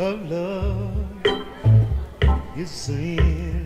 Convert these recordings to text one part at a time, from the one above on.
of love is sin.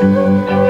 Música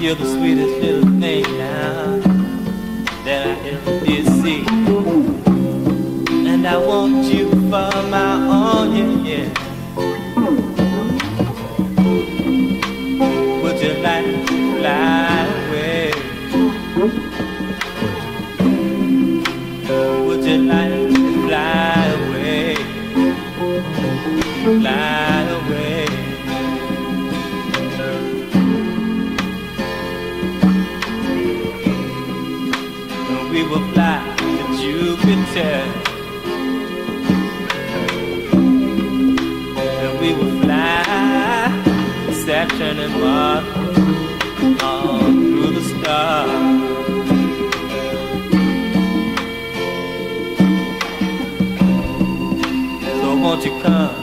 You're the sweetest little thing now that I ever did see. And I want you for my own, yeah, yeah. said that we would fly, Saturn and Mars, on through the stars. So won't you come?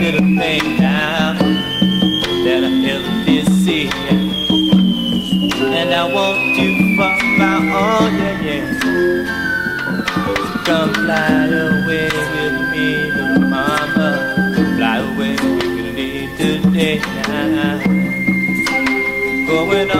little thing that I. And I want you for my own, yeah, yeah. Come fly away with me, little mama. Fly away with me. Going on.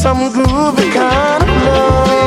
some groovy kind of love.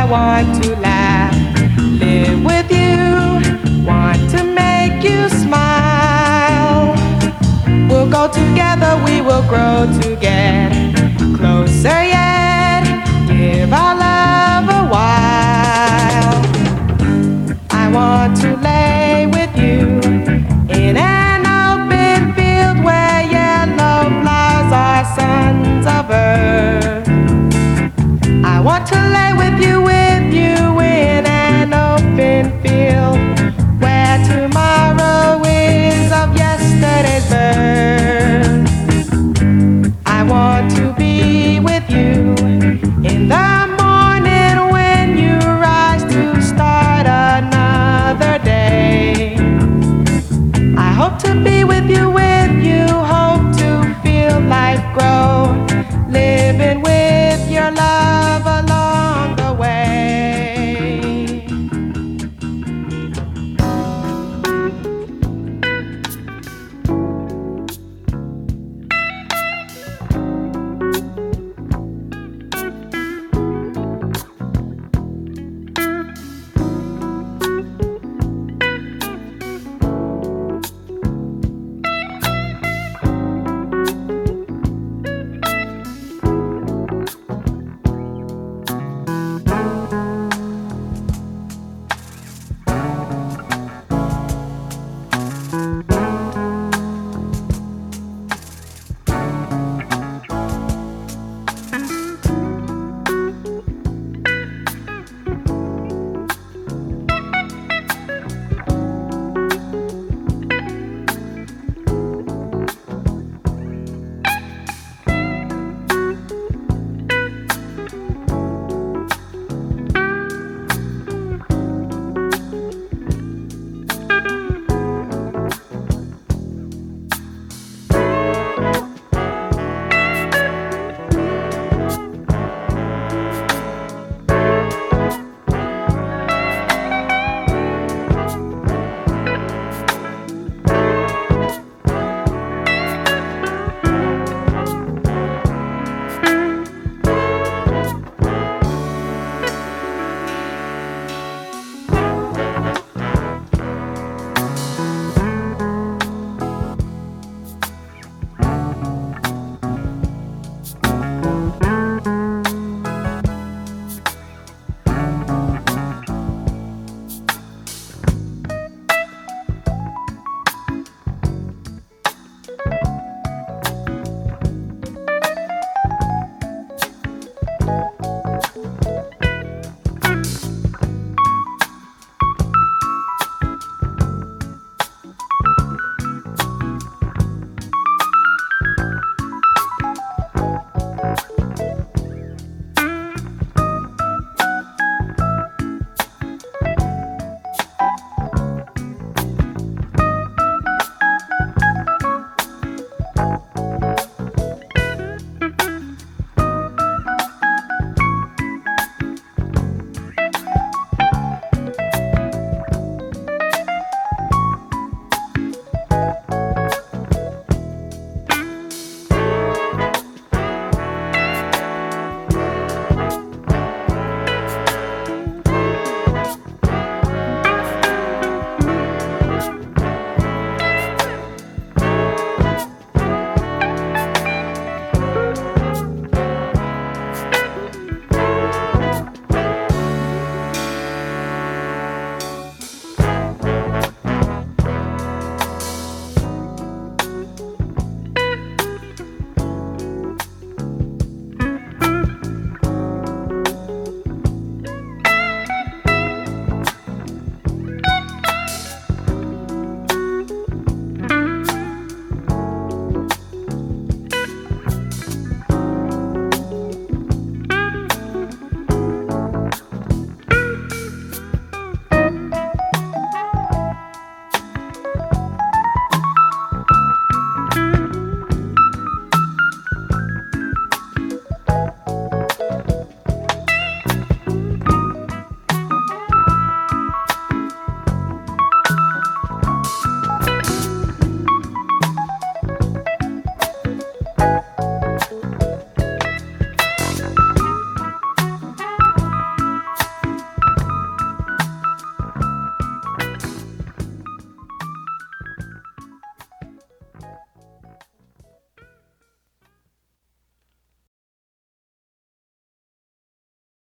I want to laugh. Live with you, want to make you smile. We'll go together, we will grow together.